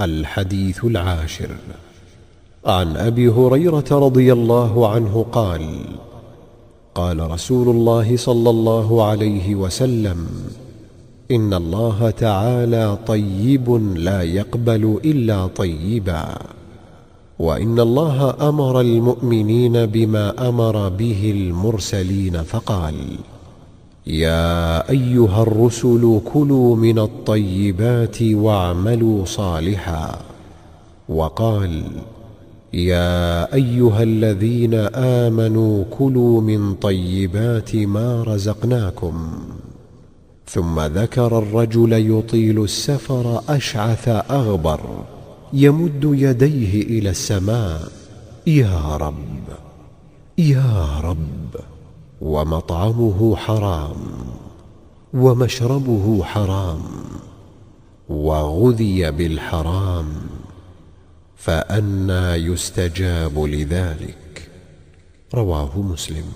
الحديث العاشر. عن أبي هريرة رضي الله عنه قال قال رسول الله صلى الله عليه وسلم إن الله تعالى طيب لا يقبل إلا طيبا وإن الله أمر المؤمنين بما أمر به المرسلين فقال يا أيها الرسل كلوا من الطيبات واعملوا صالحا. وقال يا أيها الذين آمنوا كلوا من طيبات ما رزقناكم. ثم ذكر الرجل يطيل السفر أشعث أغبر يمد يديه إلى السماء. يا رب يا رب. ومطعمه حرام ومشربه حرام وغذي بالحرام فانى يستجاب لذلك. رواه مسلم.